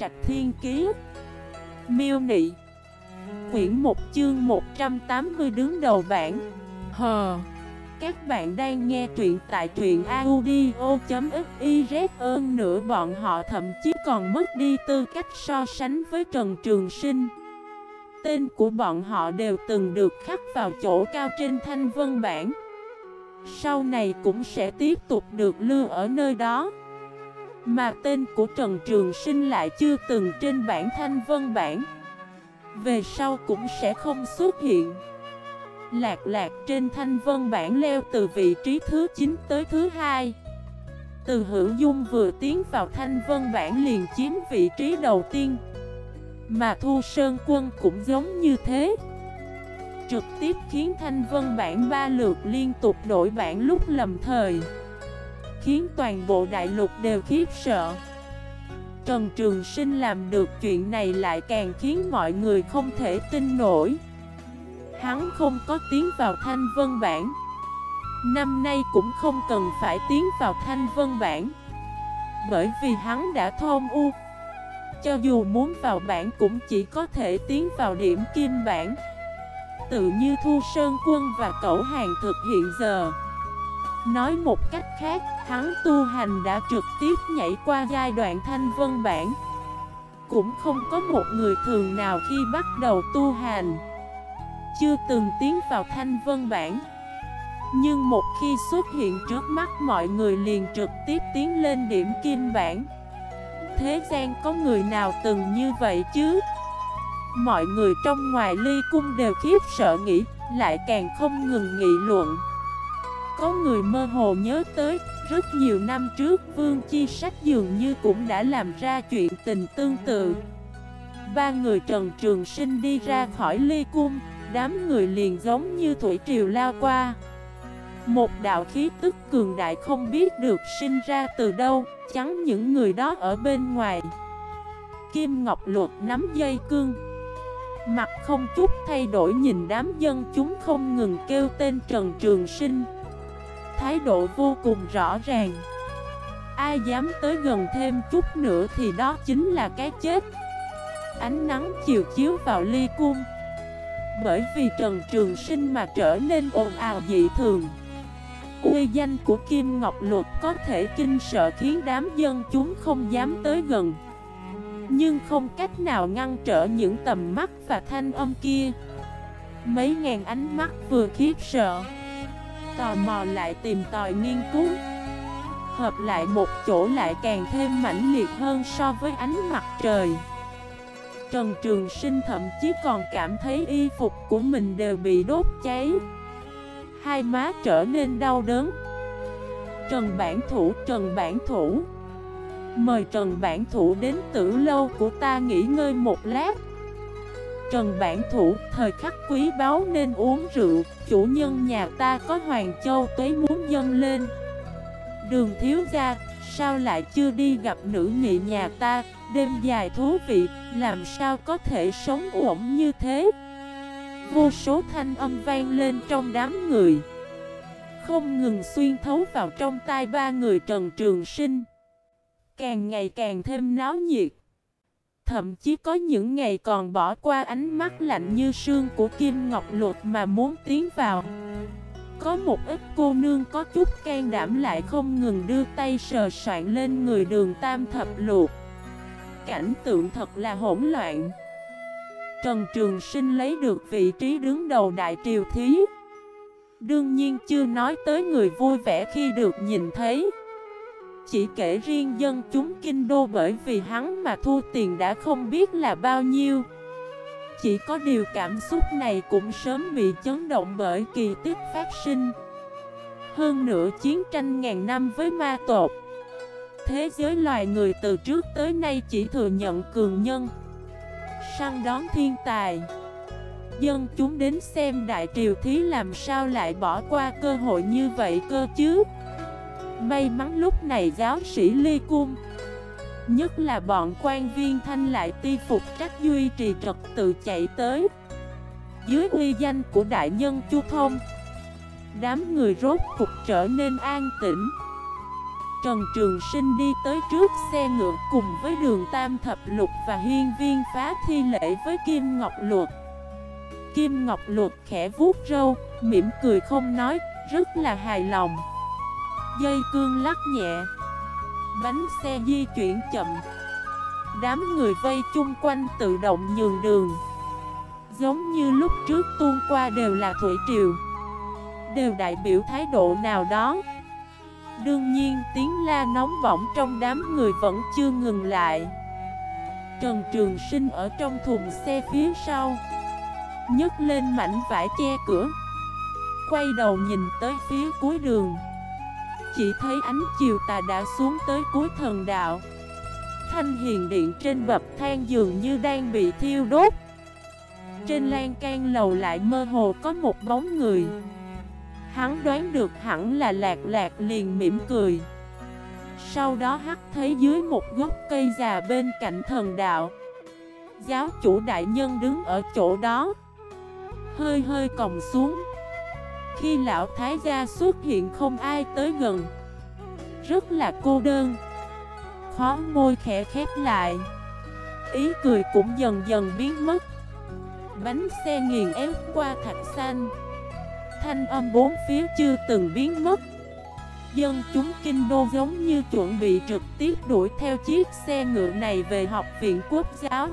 Trạch Thiên Kiế Miêu Nị. Quyển 1 chương 180 đứng đầu bảng. Hờ. Các bạn đang nghe truyện tại truyện audio.xyz ơn nữa bọn họ thậm chí còn mất đi tư cách so sánh với Trần Trường Sinh. Tên của bọn họ đều từng được khắc vào chỗ cao trên thanh vân bản Sau này cũng sẽ tiếp tục được lưu ở nơi đó. Mà tên của Trần Trường Sinh lại chưa từng trên bản thanh vân bản. Về sau cũng sẽ không xuất hiện. Lạc lạc trên thanh vân bản leo từ vị trí thứ 9 tới thứ 2 Từ hữu dung vừa tiến vào thanh vân bản liền chiếm vị trí đầu tiên. Mà Thu Sơn Quân cũng giống như thế. Trực tiếp khiến thanh vân bản ba lượt liên tục đổi bản lúc lầm thời. Khiến toàn bộ đại lục đều khiếp sợ. Trần Trường Sinh làm được chuyện này lại càng khiến mọi người không thể tin nổi. Hắn không có tiến vào thanh vân bản Năm nay cũng không cần phải tiến vào thanh vân bản Bởi vì hắn đã thôn u. Cho dù muốn vào bản cũng chỉ có thể tiến vào điểm kim bản Tự như Thu Sơn Quân và Cẩu Hàng thực hiện giờ. Nói một cách khác, hắn tu hành đã trực tiếp nhảy qua giai đoạn thanh vân bản Cũng không có một người thường nào khi bắt đầu tu hành. Chưa từng tiến vào thanh vân bản Nhưng một khi xuất hiện trước mắt mọi người liền trực tiếp tiến lên điểm kim bản Thế gian có người nào từng như vậy chứ? Mọi người trong ngoài ly cung đều khiếp sợ nghĩ Lại càng không ngừng nghị luận có người mơ hồ nhớ tới, rất nhiều năm trước Vương Chi Sách dường như cũng đã làm ra chuyện tình tương tự. Ba người Trần Trường Sinh đi ra khỏi ly cung, đám người liền giống như thủy triều lao qua. Một đạo khí tức cường đại không biết được sinh ra từ đâu, chắn những người đó ở bên ngoài. Kim Ngọc Luật nắm dây cương. Mặt không chút thay đổi nhìn đám dân chúng không ngừng kêu tên Trần Trường Sinh thái độ vô cùng rõ ràng. Ai dám tới gần thêm chút nữa thì đó chính là cái chết. Ánh nắng chiều chiếu vào ly cung. Bởi vì Trần Trường Sinh mà trở nên ồn ào dị thường. Uy danh của Kim Ngọc Luật có thể kinh sợ khiến đám dân chúng không dám tới gần. Nhưng không cách nào ngăn trở những tầm mắt và thanh âm kia. Mấy ngàn ánh mắt vừa khiếp sợ tò mò lại tìm tòi nghiên cứu. Hợp lại một chỗ lại càng thêm mãnh liệt hơn so với ánh mặt trời. Trần Trường Sinh thậm chí còn cảm thấy y phục của mình đều bị đốt cháy. Hai má trở nên đau đớn. Trần Bản Thủ, Trần Bản Thủ. Mời Trần Bản Thủ đến tử lâu của ta nghỉ ngơi một lát. Trần Bản Thủ, thời khắc quý báu nên uống rượu, chủ nhân nhà ta có Hoàng Châu tuế muốn dâng lên. Đường thiếu gia, sao lại chưa đi gặp nữ nghị nhà ta, đêm dài thú vị, làm sao có thể sống ổn như thế? Vô số thanh âm vang lên trong đám người Không ngừng xuyên thấu vào trong tai ba người Trần Trường Sinh Càng ngày càng thêm náo nhiệt Thậm chí có những ngày còn bỏ qua ánh mắt lạnh như sương của Kim Ngọc Luật mà muốn tiến vào. Có một ít cô nương có chút can đảm lại không ngừng đưa tay sờ soạn lên người đường tam thập luộc Cảnh tượng thật là hỗn loạn. Trần Trường Sinh lấy được vị trí đứng đầu đại triều thí. Đương nhiên chưa nói tới người vui vẻ khi được nhìn thấy chỉ kể riêng dân chúng kinh đô bởi vì hắn mà thu tiền đã không biết là bao nhiêu. Chỉ có điều cảm xúc này cũng sớm bị chấn động bởi kỳ tích phát sinh. Hơn nữa chiến tranh ngàn năm với ma tột Thế giới loài người từ trước tới nay chỉ thừa nhận cường nhân. Săn đón thiên tài. Dân chúng đến xem đại triều thí làm sao lại bỏ qua cơ hội như vậy cơ chứ? May mắn lúc này giáo sĩ ly cung Nhất là bọn quan viên thanh lại ti phục trách duy trì trật tự chạy tới Dưới uy danh của đại nhân Chu Thông Đám người rốt cục trở nên an tĩnh Trần Trường Sinh đi tới trước xe ngựa cùng với đường Tam Thập Lục và hiên viên phá thi lễ với Kim Ngọc Luật. Kim Ngọc Luật khẽ vuốt râu, mỉm cười không nói, rất là hài lòng. Dây cương lắc nhẹ, bánh xe di chuyển chậm. Đám người vây chung quanh tự động nhường đường. Giống như lúc trước tuôn qua đều là thủy triều. Đều đại biểu thái độ nào đó. Đương nhiên tiếng la nóng bỏng trong đám người vẫn chưa ngừng lại. Trần Trường Sinh ở trong thùng xe phía sau nhấc lên mảnh vải che cửa Quay đầu nhìn tới phía cuối đường. Chỉ thấy ánh chiều tà đã xuống tới cuối thần đạo. Thanh hiền điện trên bậc thang dường như đang bị thiêu đốt. Trên lan can lầu lại mơ hồ có một bóng người. Hắn đoán được hẳn là lạc lạc liền mỉm cười. Sau đó hắt thấy dưới một gốc cây già bên cạnh thần đạo. Giáo chủ đại nhân đứng ở chỗ đó. Hơi hơi còng xuống. Khi lão thái gia xuất hiện không ai tới gần. Rất là cô đơn. Khó môi khẽ khép lại. Ý cười cũng dần dần biến mất. Bánh xe nghiền ép qua thạch xanh. Thanh âm bốn phía chưa từng biến mất. Dân chúng kinh đô giống như chuẩn bị trực tiếp đuổi theo chiếc xe ngựa này về học viện quốc giáo.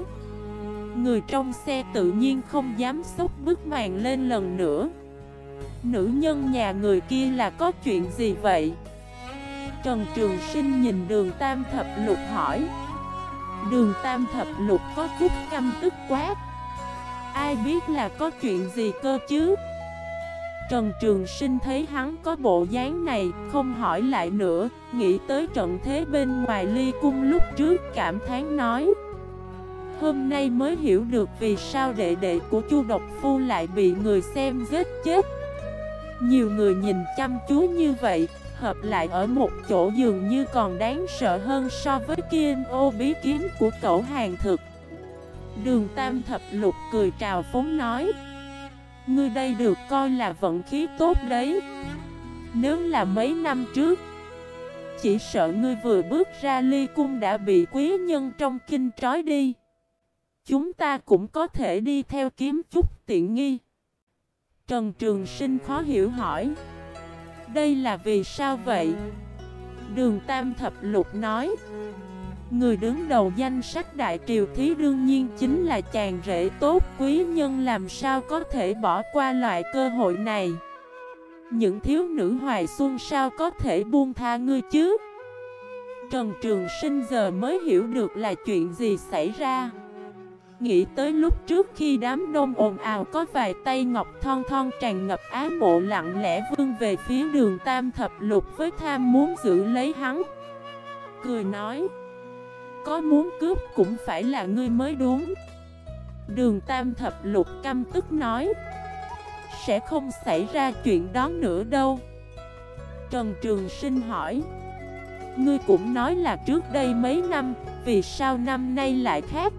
Người trong xe tự nhiên không dám sốc bức màn lên lần nữa. Nữ nhân nhà người kia là có chuyện gì vậy? Trần Trường Sinh nhìn đường Tam Thập Lục hỏi Đường Tam Thập Lục có chút căm tức quá Ai biết là có chuyện gì cơ chứ? Trần Trường Sinh thấy hắn có bộ dáng này, không hỏi lại nữa, nghĩ tới trận thế bên ngoài ly cung lúc trước cảm thán nói. Hôm nay mới hiểu được vì sao đệ đệ của Chu Độc Phu lại bị người xem giết chết. Nhiều người nhìn chăm chú như vậy, hợp lại ở một chỗ dường như còn đáng sợ hơn so với kia ô bí kiếm của cậu hàng thực. Đường Tam Thập Lục cười trào phóng nói. Ngươi đây được coi là vận khí tốt đấy Nếu là mấy năm trước Chỉ sợ ngươi vừa bước ra ly cung đã bị quý nhân trong kinh trói đi Chúng ta cũng có thể đi theo kiếm chút tiện nghi Trần Trường Sinh khó hiểu hỏi. Đây là vì sao vậy? Đường Tam Thập Lục nói. Người đứng đầu danh sách đại triều thí đương nhiên chính là chàng rể tốt quý nhân làm sao có thể bỏ qua loại cơ hội này? Những thiếu nữ hoài xuân sao có thể buông tha ngươi chứ? Trần Trường Sinh giờ mới hiểu được là chuyện gì xảy ra. Nghĩ tới lúc trước khi đám đông ồn ào có vài tay ngọc thon thon tràn ngập ái mộ lặng lẽ vương về phía đường tam thập lục với tham muốn giữ lấy hắn. Cười nói, có muốn cướp cũng phải là ngươi mới đúng. Đường Tam Thập Lục căm tức nói, Sẽ không xảy ra chuyện đó nữa đâu. Trần Trường Sinh hỏi, Ngươi cũng nói là trước đây mấy năm, Vì sao năm nay lại khác?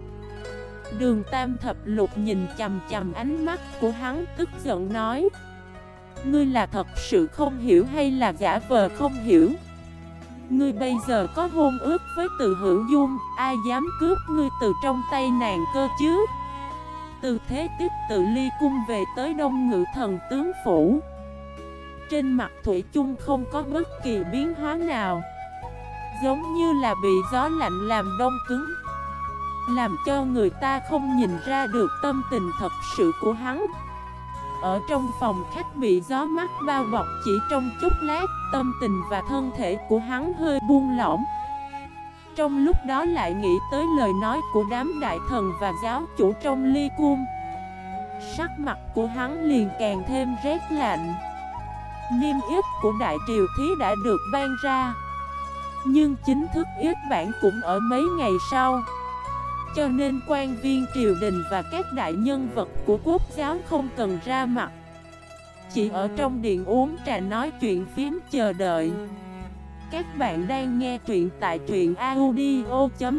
Đường Tam Thập Lục nhìn chầm chầm ánh mắt của hắn, tức giận nói, Ngươi là thật sự không hiểu hay là giả vờ không hiểu? Ngươi bây giờ có hôn ước với từ hữu dung, Ai dám cướp ngươi từ trong tay nàng cơ chứ? Từ thế tiếp tự ly cung về tới đông ngự thần tướng phủ. Trên mặt Thủy chung không có bất kỳ biến hóa nào, Giống như là bị gió lạnh làm đông cứng làm cho người ta không nhìn ra được tâm tình thật sự của hắn. Ở trong phòng khách bị gió mắt bao bọc chỉ trong chút lát, Tâm tình và thân thể của hắn hơi buông lỏng. Trong lúc đó lại nghĩ tới lời nói của đám đại thần và giáo chủ trong ly cung. Sắc mặt của hắn liền càng thêm rét lạnh. Niêm yết của đại triều thí đã được ban ra. Nhưng chính thức yết bản cũng ở mấy ngày sau cho nên quan viên triều đình và các đại nhân vật của quốc giáo không cần ra mặt. Chỉ ở trong điện uống trà nói chuyện phím chờ đợi. Các bạn đang nghe truyện tại truyện audio.fif